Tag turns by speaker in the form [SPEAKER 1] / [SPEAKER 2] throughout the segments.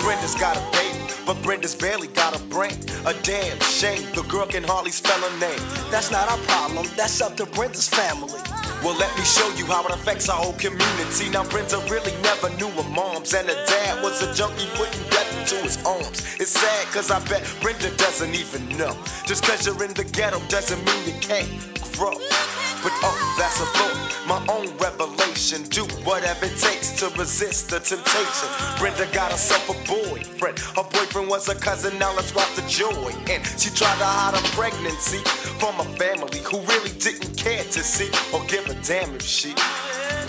[SPEAKER 1] Brenda's got a baby, but Brenda's barely got a brain. A damn shame, the girl can hardly spell her name.
[SPEAKER 2] That's not our problem, that's up to Brenda's family.
[SPEAKER 1] Well, let me show you how it affects our whole community. Now, Brenda really never knew her moms, and her dad was a junkie putting death into his arms. It's sad, cause I bet Brenda doesn't even know. Just cause you're in the ghetto doesn't mean you can't grow. But oh, that's a thought, my own revelation. Do whatever it takes to resist the temptation. Brenda got herself a boyfriend. Her boyfriend was a cousin, now let's watch the joy. And she tried to hide her pregnancy from a family who really didn't care to see or give a damn if she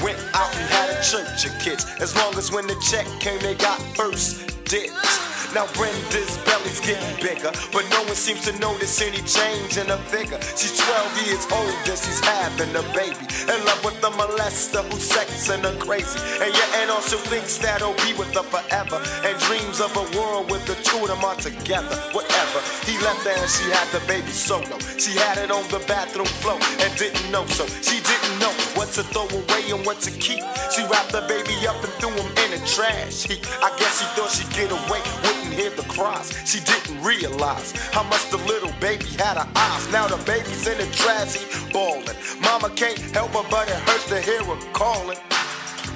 [SPEAKER 1] went out and had a church of kids. As long as when the check came, they got first dibs. Now Brenda's belly's getting bigger, but no one seems to notice any change in her figure. She's 12 years old and she's having a baby. In love with a molester who's sexing her crazy. And your aunt also thinks that he'll be with her forever. And dreams of a world with the two of them are together. Whatever. He left her and she had the baby solo. She had it on the bathroom floor and didn't know so. She didn't know what to throw away and what to keep. She wrapped the baby up and threw trash heap. I guess she thought she'd get away, wouldn't hear the cries. She didn't realize how much the little baby had her eyes. Now the baby's in the trash heap, bawling. Mama can't help her, but it hurts to hear her calling.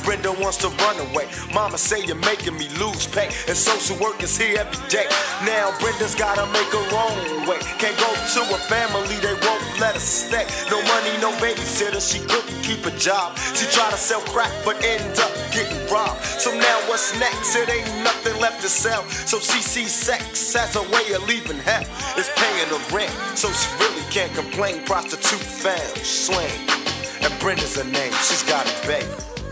[SPEAKER 1] Brenda wants to run away. Mama say you're making me lose pay. And social work is here every day. Now Brenda's gotta make her own way. Can't go to a family, they won't let her stay. No money, no babysitter, she couldn't keep a job. She tried to sell crack, but ended up what's next? It ain't nothing left to sell. So she sees sex as a way of leaving hell. It's paying the rent, so she really can't complain. Prostitute fam, slang. And Brenda's her name, she's got a baby.